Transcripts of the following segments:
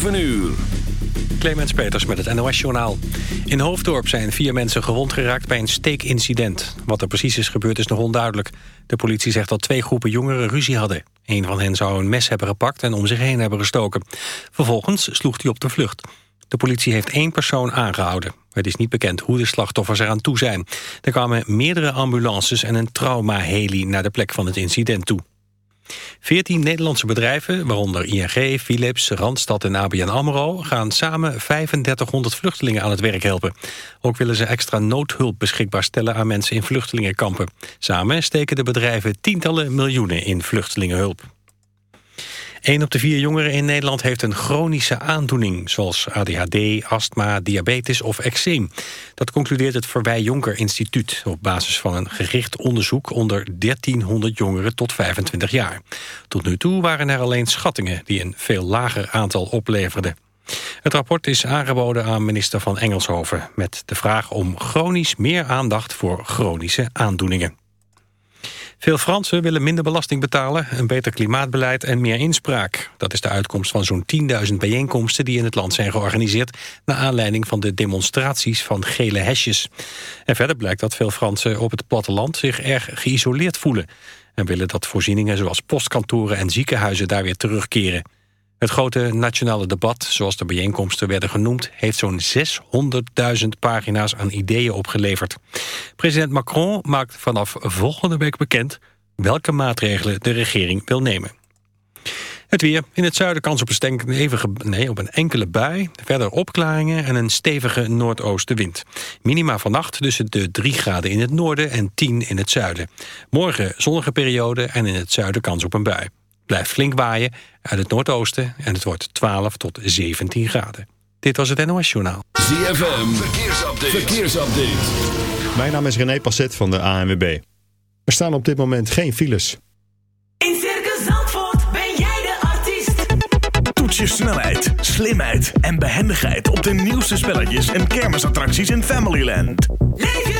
7 uur. Clemens Peters met het NOS-journaal. In Hoofddorp zijn vier mensen gewond geraakt bij een steekincident. Wat er precies is gebeurd is nog onduidelijk. De politie zegt dat twee groepen jongeren ruzie hadden. Een van hen zou een mes hebben gepakt en om zich heen hebben gestoken. Vervolgens sloeg hij op de vlucht. De politie heeft één persoon aangehouden. Het is niet bekend hoe de slachtoffers eraan toe zijn. Er kwamen meerdere ambulances en een trauma-heli naar de plek van het incident toe. Veertien Nederlandse bedrijven, waaronder ING, Philips, Randstad en ABN AMRO... gaan samen 3500 vluchtelingen aan het werk helpen. Ook willen ze extra noodhulp beschikbaar stellen aan mensen in vluchtelingenkampen. Samen steken de bedrijven tientallen miljoenen in vluchtelingenhulp. Een op de vier jongeren in Nederland heeft een chronische aandoening... zoals ADHD, astma, diabetes of eczeem. Dat concludeert het Verwij Jonker Instituut... op basis van een gericht onderzoek onder 1300 jongeren tot 25 jaar. Tot nu toe waren er alleen schattingen die een veel lager aantal opleverden. Het rapport is aangeboden aan minister van Engelshoven... met de vraag om chronisch meer aandacht voor chronische aandoeningen. Veel Fransen willen minder belasting betalen, een beter klimaatbeleid en meer inspraak. Dat is de uitkomst van zo'n 10.000 bijeenkomsten die in het land zijn georganiseerd... naar aanleiding van de demonstraties van gele hesjes. En verder blijkt dat veel Fransen op het platteland zich erg geïsoleerd voelen... en willen dat voorzieningen zoals postkantoren en ziekenhuizen daar weer terugkeren. Het grote nationale debat, zoals de bijeenkomsten werden genoemd... heeft zo'n 600.000 pagina's aan ideeën opgeleverd. President Macron maakt vanaf volgende week bekend... welke maatregelen de regering wil nemen. Het weer. In het zuiden kans op een, nee, op een enkele bui. Verder opklaringen en een stevige noordoostenwind. Minima vannacht tussen de 3 graden in het noorden en 10 in het zuiden. Morgen zonnige periode en in het zuiden kans op een bui blijft flink waaien uit het noordoosten en het wordt 12 tot 17 graden. Dit was het NOS Journaal. ZFM, verkeersupdate. verkeersupdate. Mijn naam is René Passet van de ANWB. Er staan op dit moment geen files. In Circus Zandvoort ben jij de artiest. Toets je snelheid, slimheid en behendigheid op de nieuwste spelletjes en kermisattracties in Familyland. Leef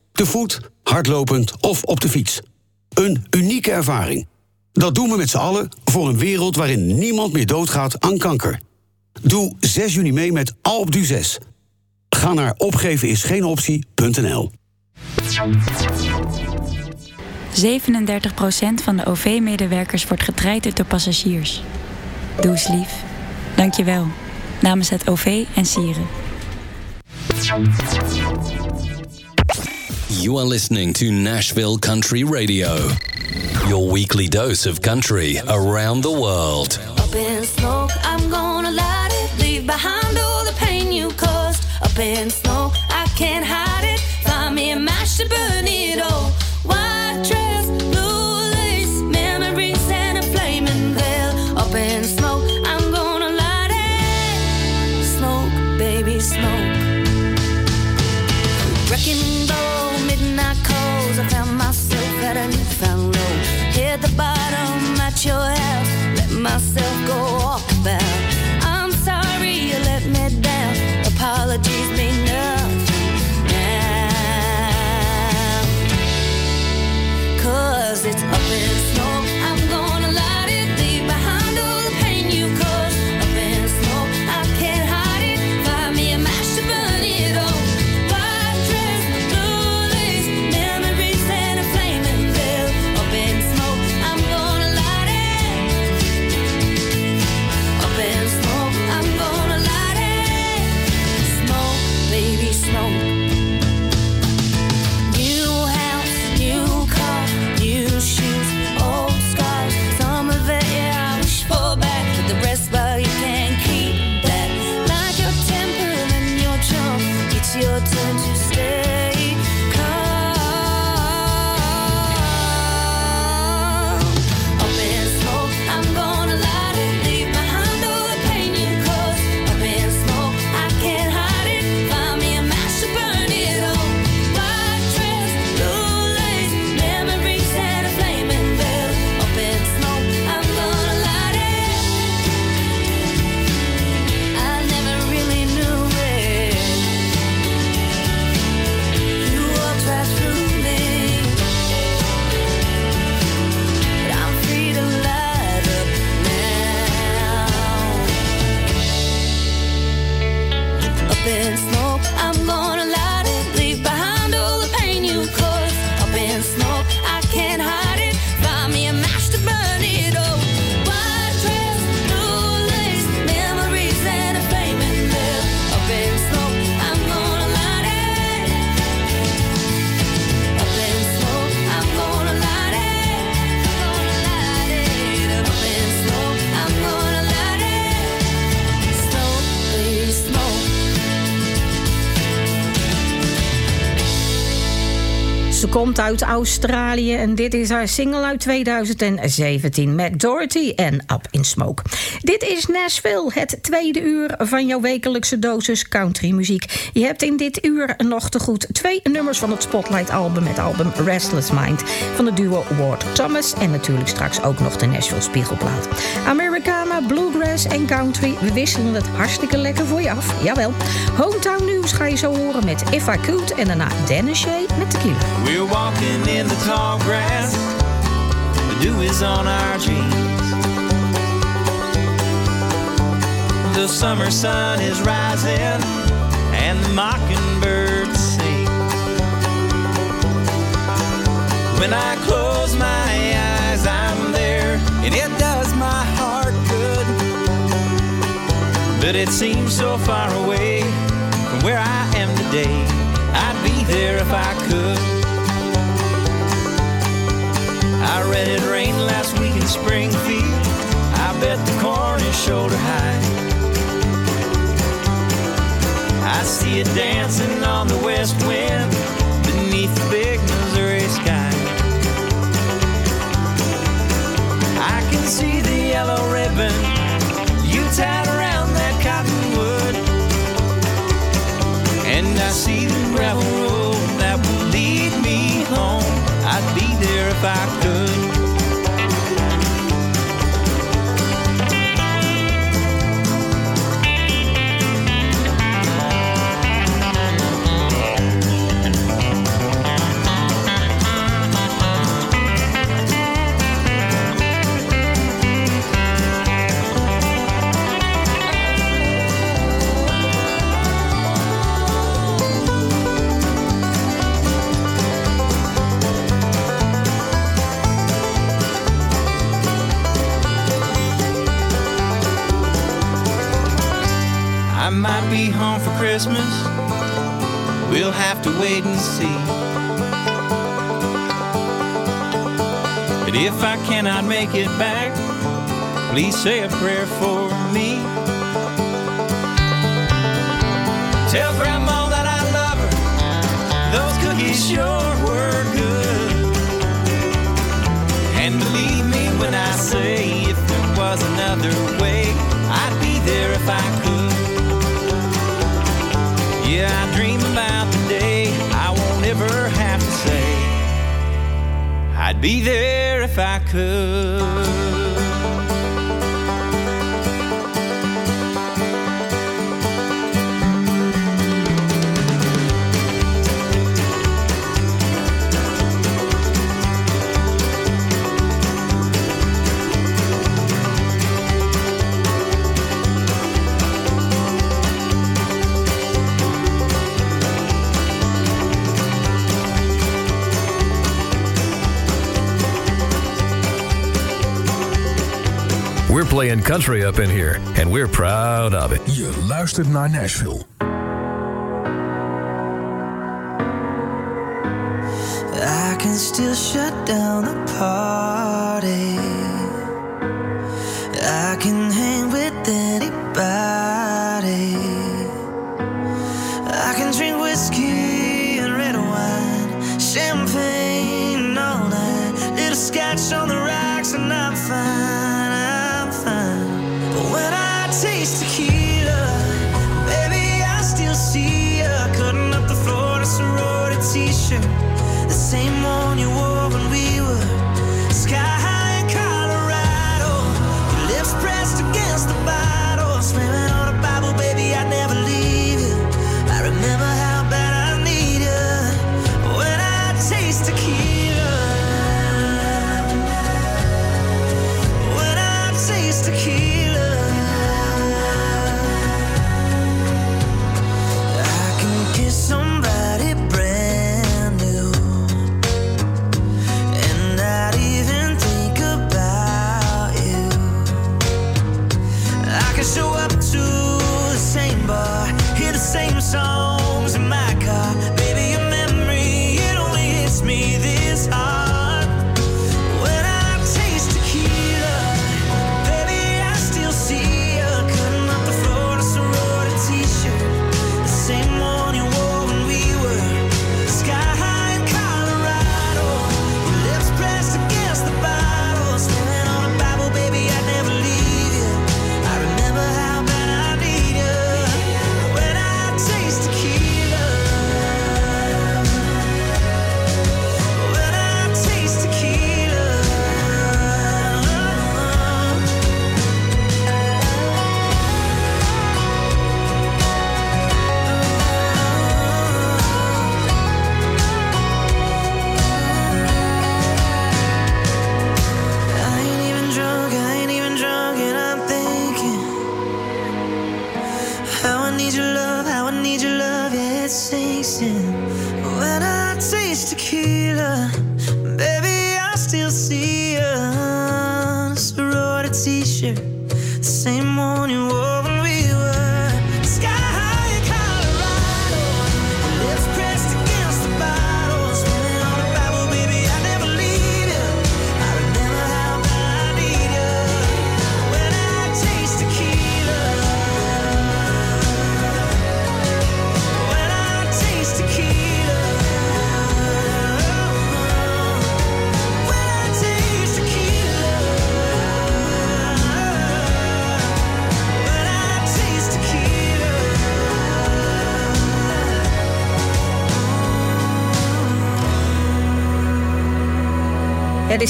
Te voet, hardlopend of op de fiets. Een unieke ervaring. Dat doen we met z'n allen voor een wereld waarin niemand meer doodgaat aan kanker. Doe 6 juni mee met Alpe d'Huez. Ga naar opgevenisgeenoptie.nl 37% van de OV-medewerkers wordt getraind door passagiers. Doe eens lief. Dank je wel. Namens het OV en Sieren. You are listening to Nashville Country Radio. Your weekly dose of country around the world. Up in smoke, I'm gonna light it. Leave behind all the pain you caused. Up in smoke, I can't myself fout Australië en dit is haar single uit 2017 met Dorothy en Up in Smoke. Dit is Nashville, het tweede uur van jouw wekelijkse dosis countrymuziek. Je hebt in dit uur nog te goed twee nummers van het Spotlight-album, het album Restless Mind van de duo Ward Thomas en natuurlijk straks ook nog de Nashville Spiegelplaat. Americana, Bluegrass en Country, we wisselen het hartstikke lekker voor je af. Jawel. Hometown News ga je zo horen met If I en daarna Dennis Shea met Tequila. We're walking in the tall grass. The dew is on our jeans. The summer sun is rising and the mockingbirds sing. When I close my eyes, I'm there, and it does my heart good. But it seems so far away from where I am today. I'd be there if I could. I read it rained last week in Springfield. I bet the corn is shoulder high. I see it dancing on the west wind beneath the big Missouri sky. I can see the yellow ribbon you tied around that cottonwood. And I see the gravel factor. Christmas. We'll have to wait and see. But if I cannot make it back, please say a prayer for me. Tell Grandma that I love her. Those cookies sure were good. And believe me when I say, if there was another way, I'd be there if I could. Be there if I could. Country up in here, and we're proud of it. You luistert naar Nashville. I can still shut down the park same one you wore When I taste tequila, baby, I still see.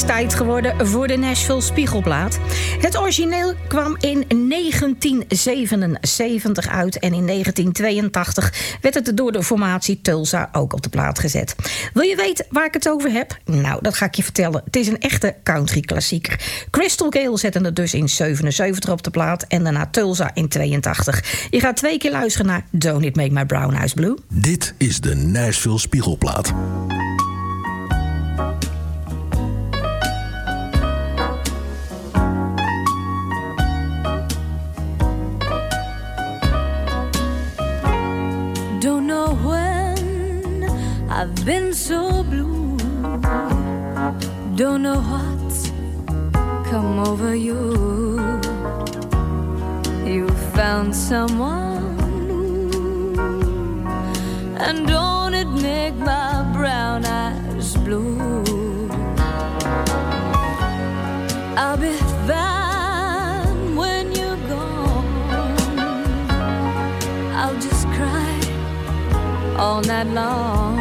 tijd geworden voor de Nashville Spiegelplaat. Het origineel kwam in 1977 uit en in 1982 werd het door de formatie Tulsa ook op de plaat gezet. Wil je weten waar ik het over heb? Nou, dat ga ik je vertellen. Het is een echte country klassieker. Crystal Gale zette het dus in 77 op de plaat en daarna Tulsa in 82. Je gaat twee keer luisteren naar Don't It Make My Brown Eyes Blue. Dit is de Nashville Spiegelplaat. I've been so blue. Don't know what's come over you. You found someone, and don't it make my brown eyes blue? I'll be fine when you're gone. I'll just cry all night long.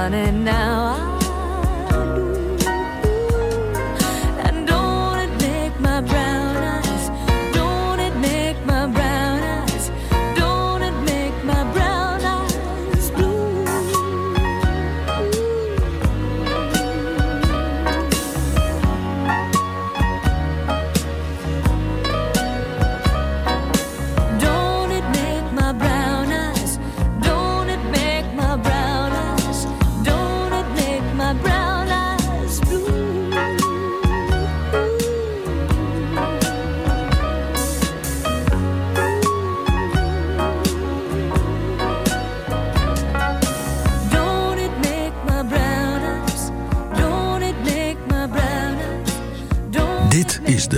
honey, now.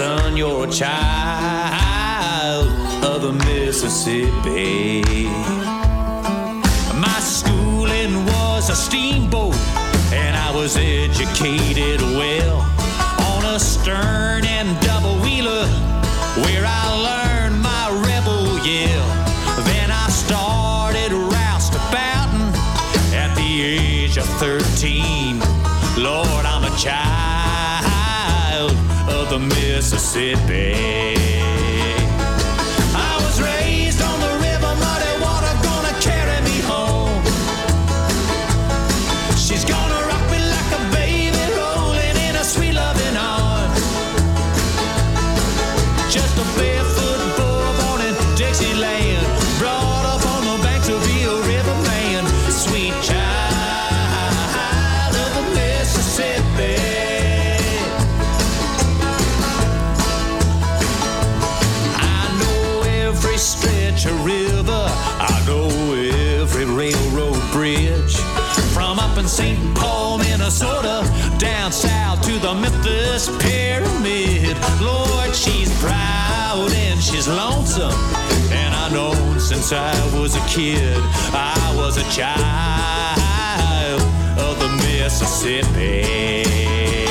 son, you're a child of the Mississippi. My schooling was a steamboat, and I was educated well on a stern and double wheeler where I learned my rebel yell. the Mississippi. lonesome. And I know since I was a kid, I was a child of the Mississippi.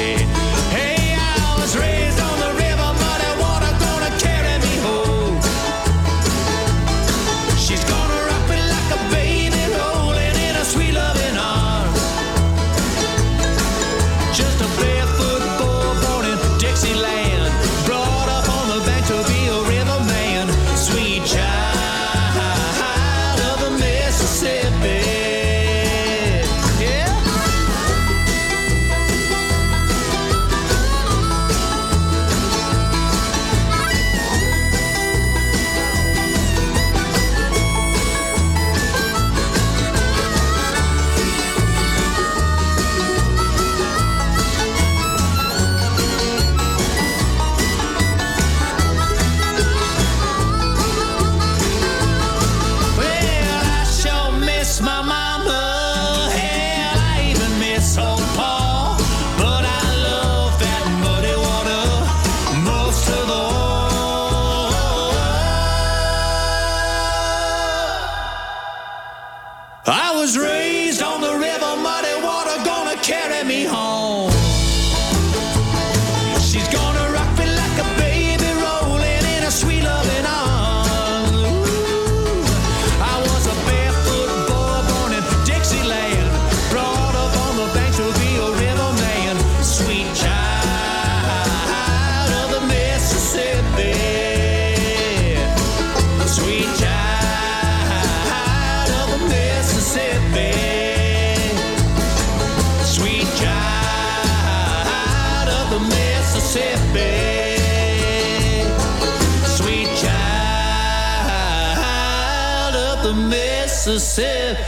Mississippi.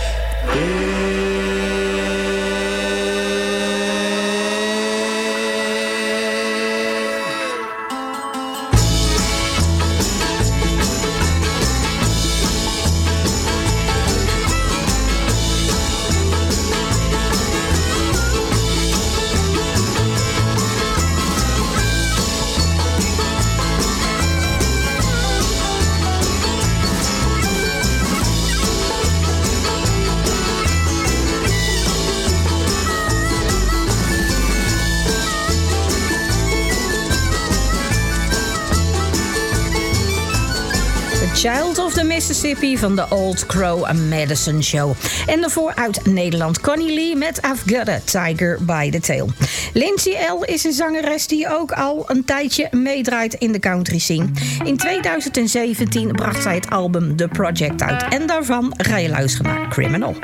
Mississippi van de Old Crow Medicine Show. En daarvoor uit Nederland Connie Lee met I've Got a Tiger by the Tail. Lindsay L. is een zangeres die ook al een tijdje meedraait in de country scene. In 2017 bracht zij het album The Project uit. En daarvan ga je luisteren naar Criminal.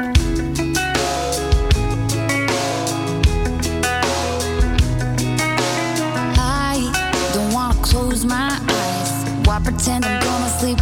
I don't wanna close my eyes. Why pretend gonna sleep,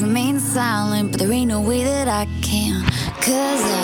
remain silent, but there ain't no way that I can. Cause I'm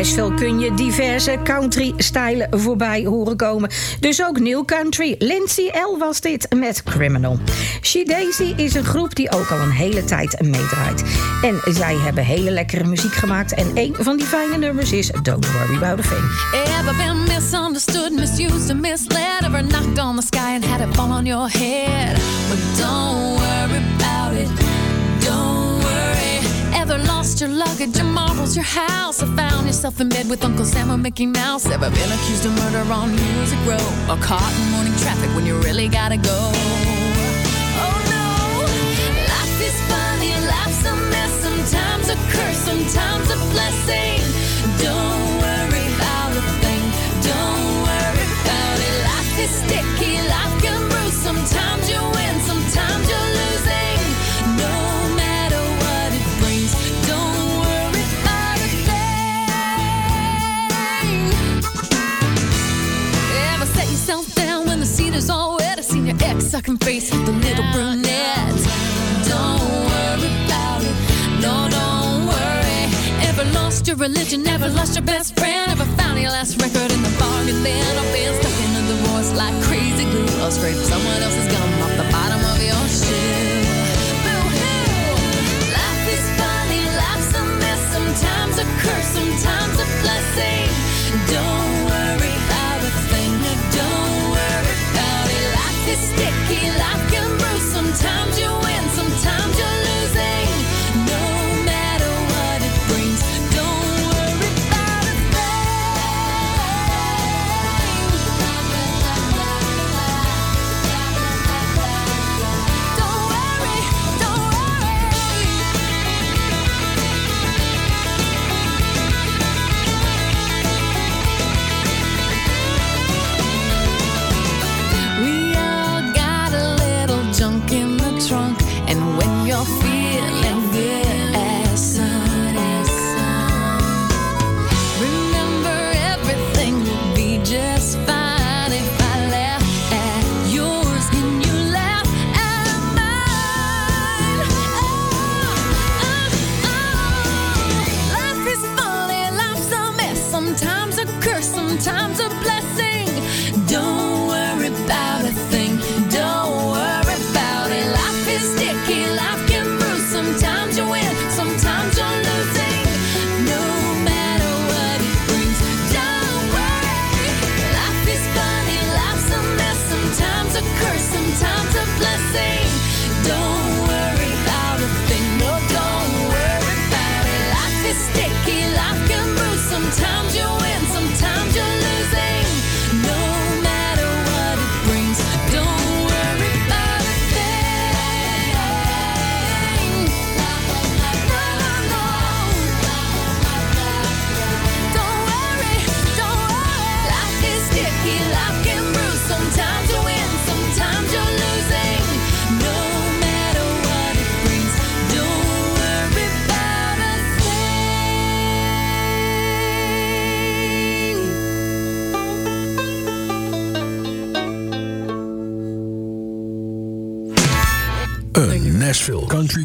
Nashville kun je diverse country-stijlen voorbij horen komen. Dus ook new country. Lindsay L. was dit met Criminal. She Daisy is een groep die ook al een hele tijd meedraait. En zij hebben hele lekkere muziek gemaakt. En een van die fijne nummers is Don't Worry About a Thing. Ever been misunderstood, misused, and misled? Ever knocked on the sky and had it on your head? But don't worry about it. Your luggage, your marbles, your house? I found yourself in bed with Uncle Sam or Mickey Mouse? Ever been accused of murder on Music Row? Or caught in morning traffic when you really gotta go? Oh no, life is funny, life's a mess. Sometimes a curse, sometimes a blessing. Don't worry about a thing. Don't worry about it. Life is sticky, is all wet? I seen your ex sucking face with the little brunette. Don't worry about it. No, don't worry. Ever lost your religion? Never lost your best friend? Ever found your last record in the bargain bin? Or been stuck in a divorce like crazy glue? Or scraped someone else's gum off the bottom of your shoe? Life is funny, life's a mess. Sometimes a curse, sometimes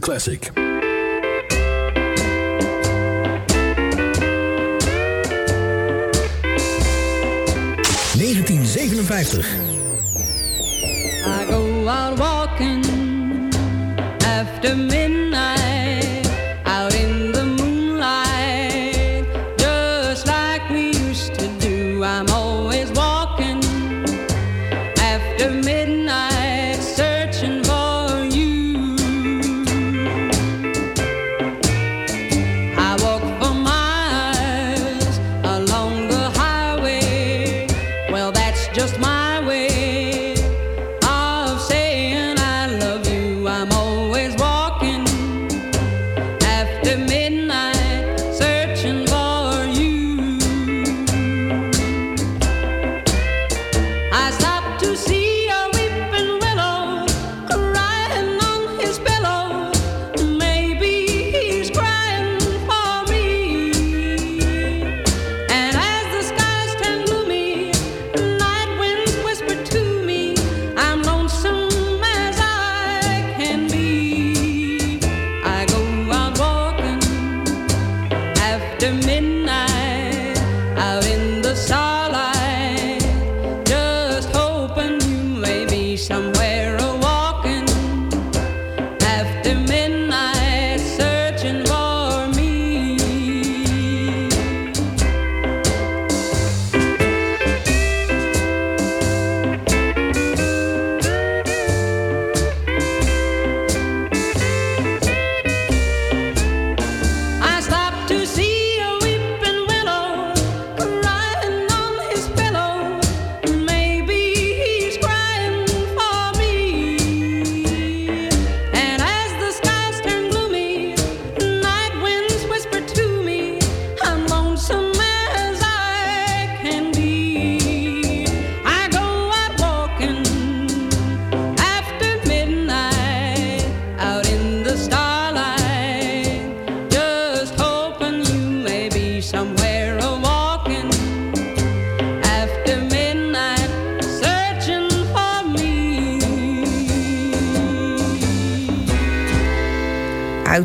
Classic. ...1957.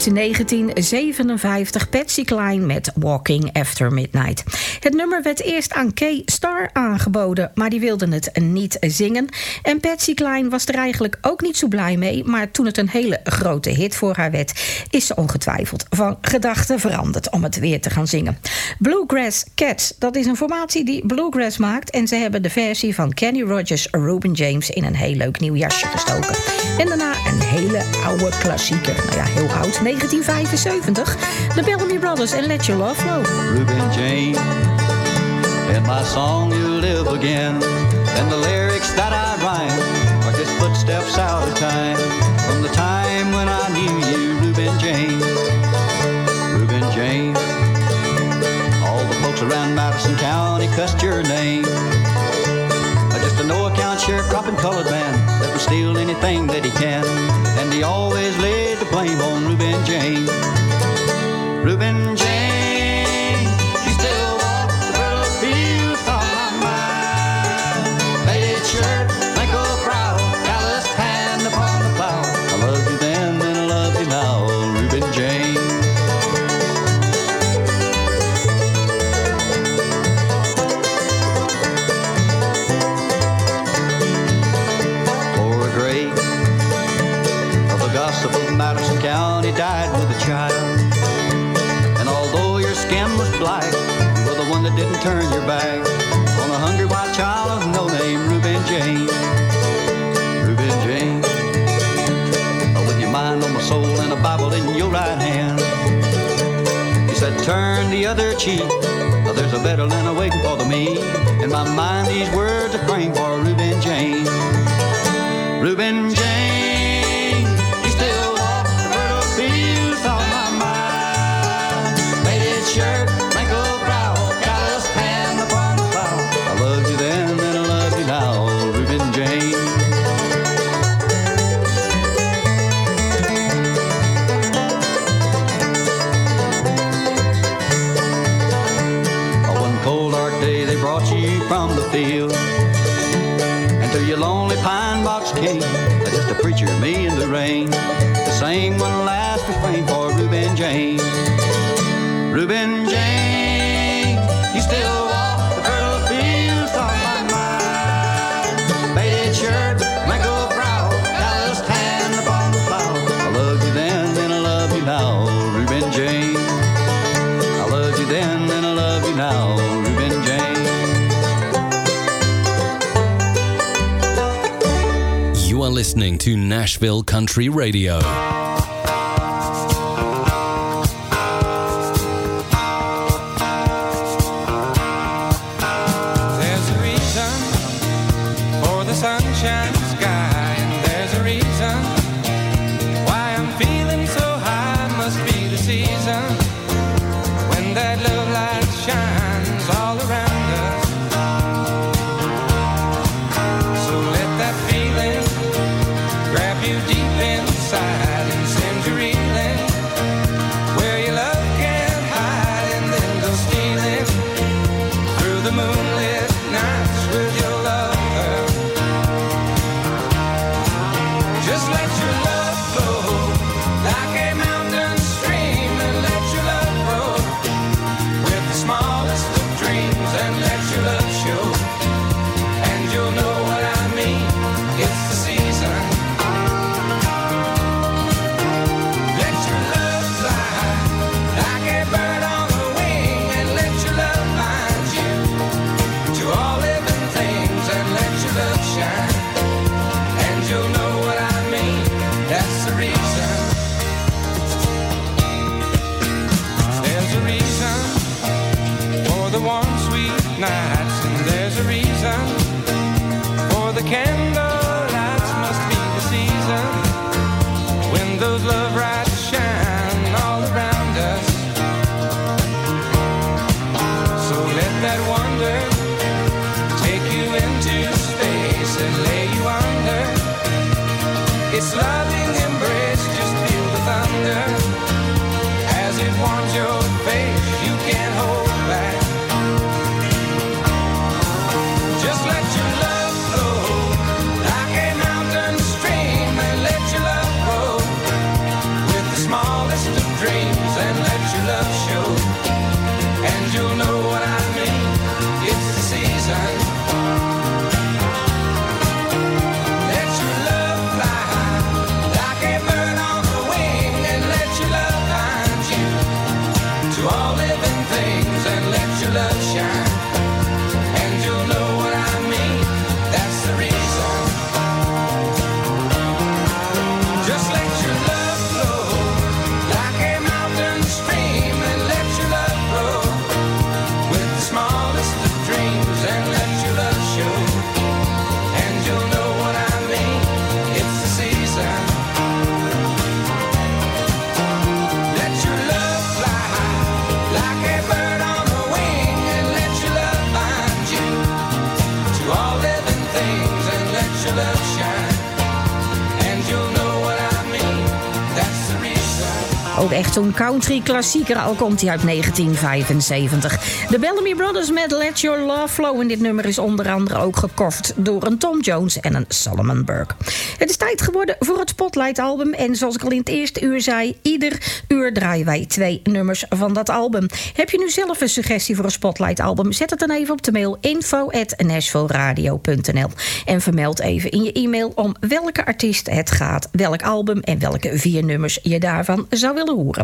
1957 Patsy Cline met Walking After Midnight. Het nummer werd eerst aan Kay Starr aangeboden, maar die wilde het niet zingen. En Patsy Cline was er eigenlijk ook niet zo blij mee. Maar toen het een hele grote hit voor haar werd, is ze ongetwijfeld van gedachten veranderd om het weer te gaan zingen. Bluegrass Cats, dat is een formatie die bluegrass maakt. En ze hebben de versie van Kenny Rogers, Ruben James in een heel leuk nieuw jasje gestoken. En daarna een hele oude klassieker. Nou ja, heel oud. 1975. De Bellamy Brothers en Let Your Love Flow. Reuben James. In my song you live again. And the lyrics that I rhyme are just footsteps out of time. From the time when I knew you, Reuben James. Reuben James. All the folks around Madison County cussed your name. Just a no account sharecropping colored man that will steal anything that he can. Cheek. There's a better land waiting for the me. In my mind, these words are framed for Reuben James. Reuben listening to Nashville Country Radio. Zo'n country klassieker, al komt hij uit 1975. De Bellamy Brothers met Let Your Love Flow. En dit nummer is onder andere ook gekocht door een Tom Jones en een Solomon Burke. Het is tijd geworden voor het Spotlight album. En zoals ik al in het eerste uur zei, ieder uur draaien wij twee nummers van dat album. Heb je nu zelf een suggestie voor een Spotlight album? Zet het dan even op de mail info.nashvilleradio.nl En vermeld even in je e-mail om welke artiest het gaat, welk album en welke vier nummers je daarvan zou willen horen.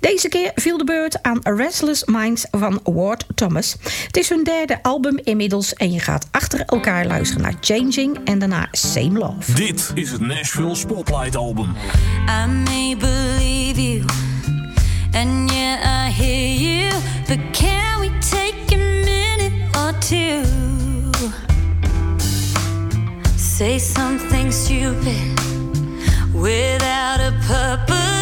Deze keer viel de beurt aan Restless Minds van Ward Thomas. Het is hun derde album inmiddels en je gaat achter elkaar luisteren naar Changing en daarna Same Love. Dit is het Nashville Spotlight album. I may believe you and yeah I hear you but can we take a minute or two Say something stupid without a purpose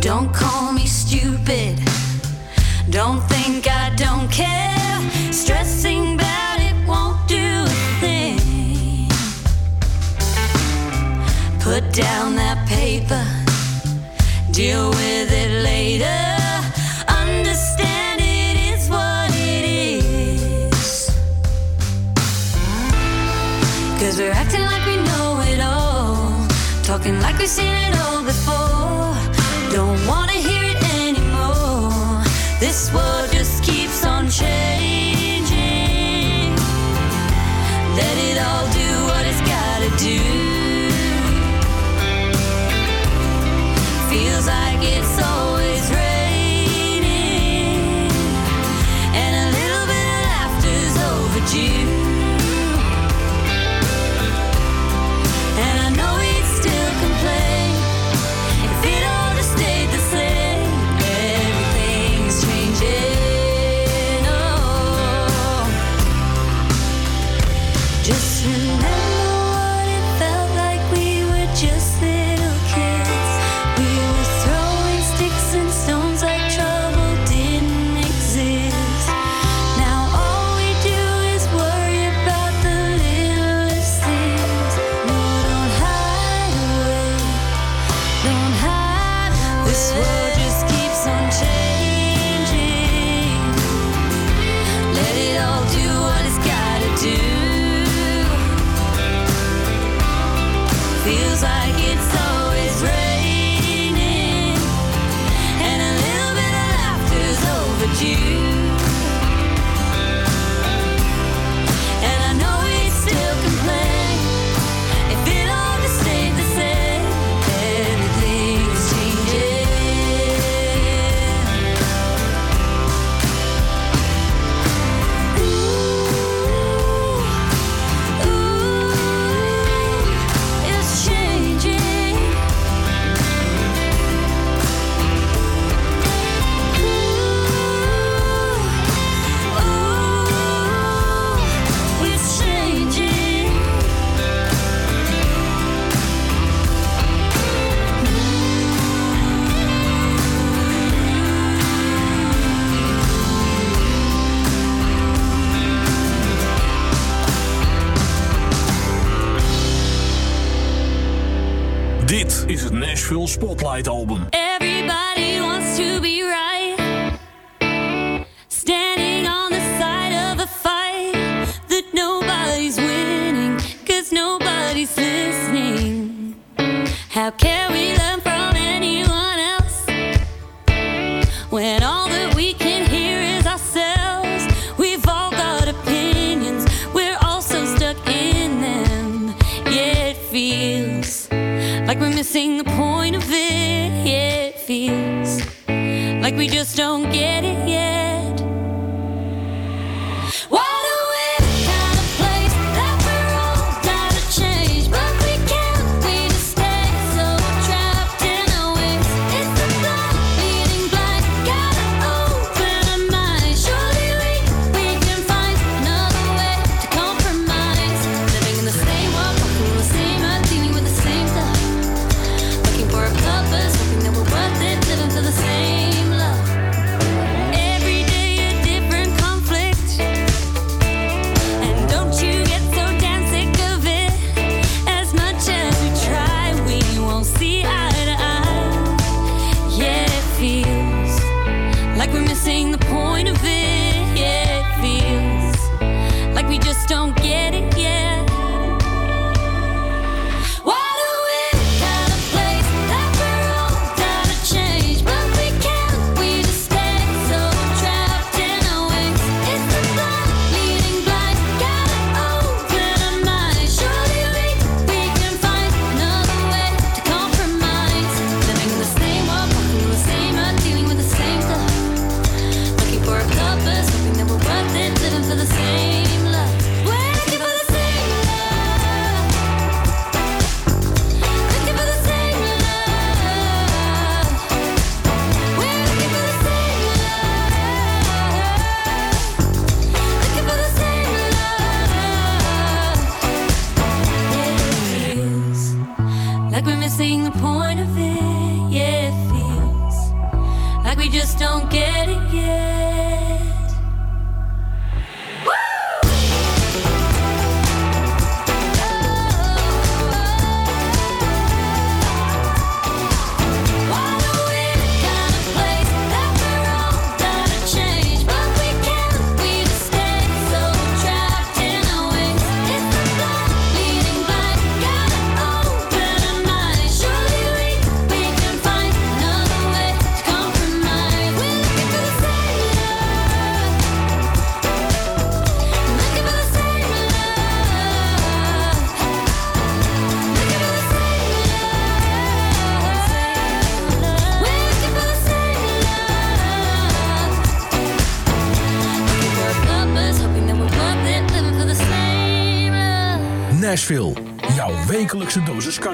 Don't call me stupid. Don't think I don't care. Stressing about it won't do a thing. Put down that paper. Deal with it later. Understand it is what it is. Cause we're acting like we know it all. Talking like we've seen it all before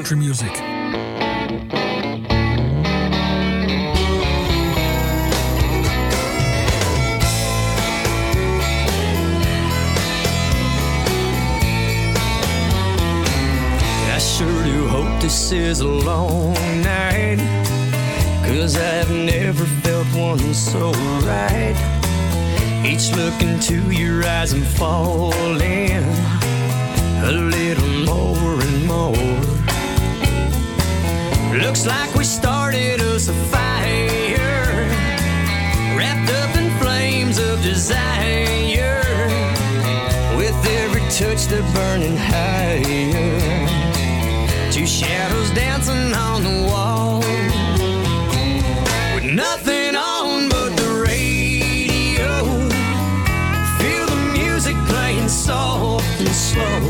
country music. I sure do hope this is a long night. Cause I've never felt one so right. Each look into your eyes, I'm falling a little more and more. Looks like we started us a fire, wrapped up in flames of desire. With every touch, they're burning higher. Two shadows dancing on the wall, with nothing on but the radio. Feel the music playing soft and slow.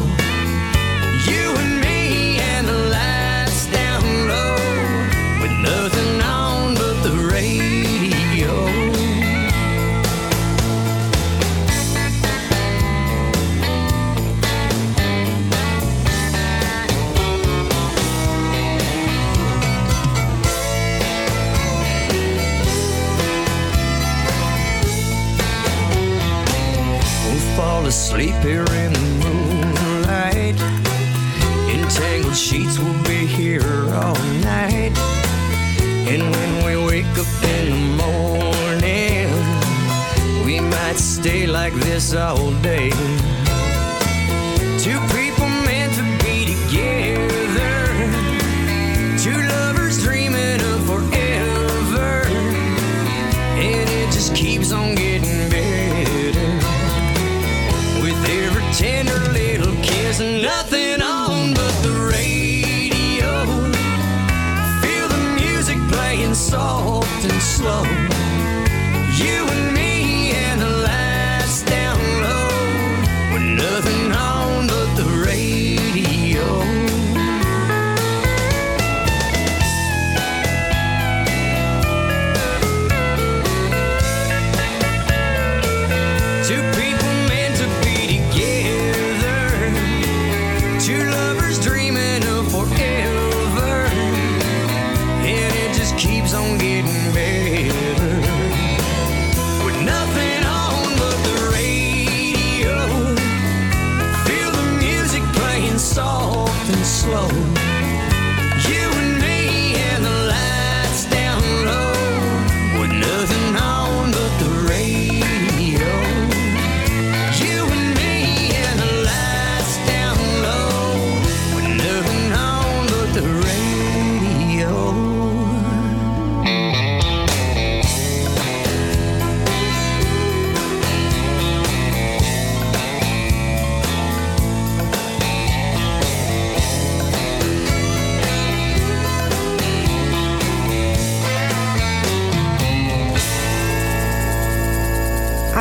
Stay like this all day.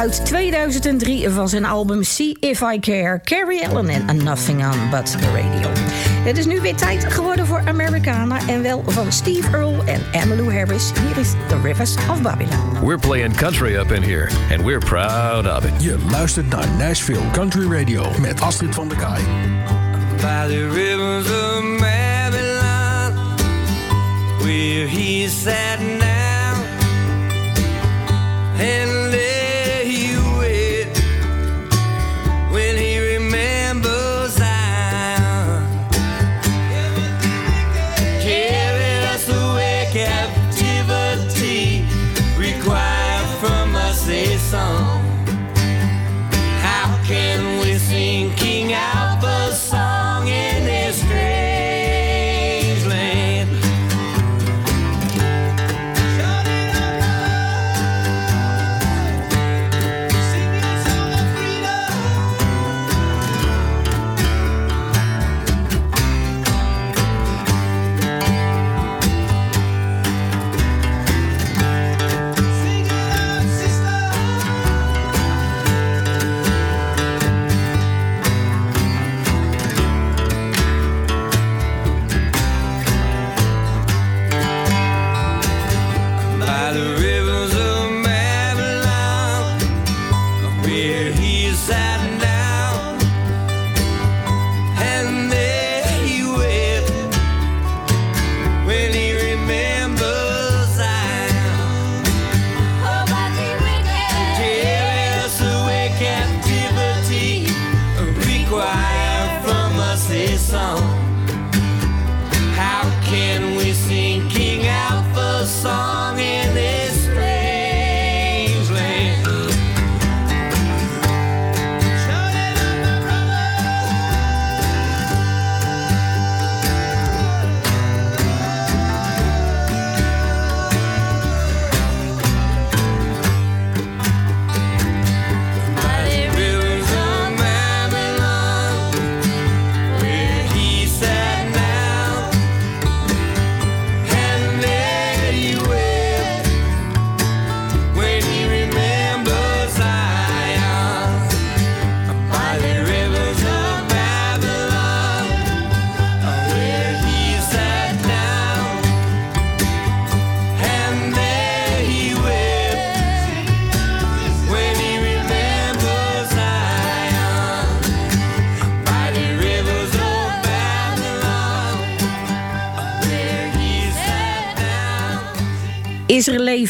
Uit 2003 van zijn album See If I Care, Carrie Allen en Nothing On But The Radio. Het is nu weer tijd geworden voor Americana en wel van Steve Earle en Emmylou Harris. Hier is The Rivers of Babylon. We're playing country up in here, and we're proud of it. Je luistert naar Nashville Country Radio met Astrid van der Kaai. by the rivers of Babylon, where he sat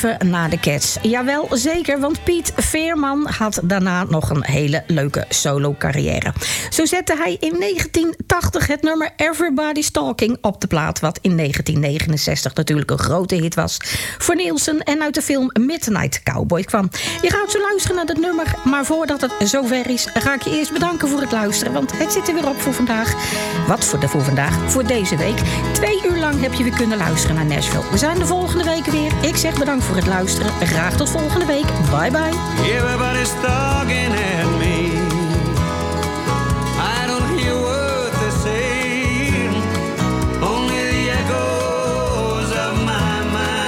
Na de Cats? Jawel, zeker, want Piet Veerman had daarna nog een hele leuke solo-carrière. Zo zette hij in 1980 het nummer Everybody's Talking op de plaat... wat in 1969 natuurlijk een grote hit was voor Nielsen... en uit de film Midnight Cowboy kwam. Je gaat zo luisteren naar dat nummer, maar voordat het zover is... ga ik je eerst bedanken voor het luisteren, want het zit er weer op voor vandaag. Wat voor, de, voor vandaag? Voor deze week. Twee uur lang heb je weer kunnen luisteren naar Nashville. We zijn de volgende week weer. Ik zeg bedankt voor het luisteren. Graag tot volgende week. Bye bye. Everybody's talking at me. I don't hear what they're saying. Only the echoes of my mind.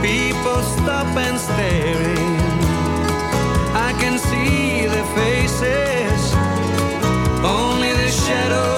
People stop and staring. I can see their faces. Only the shadows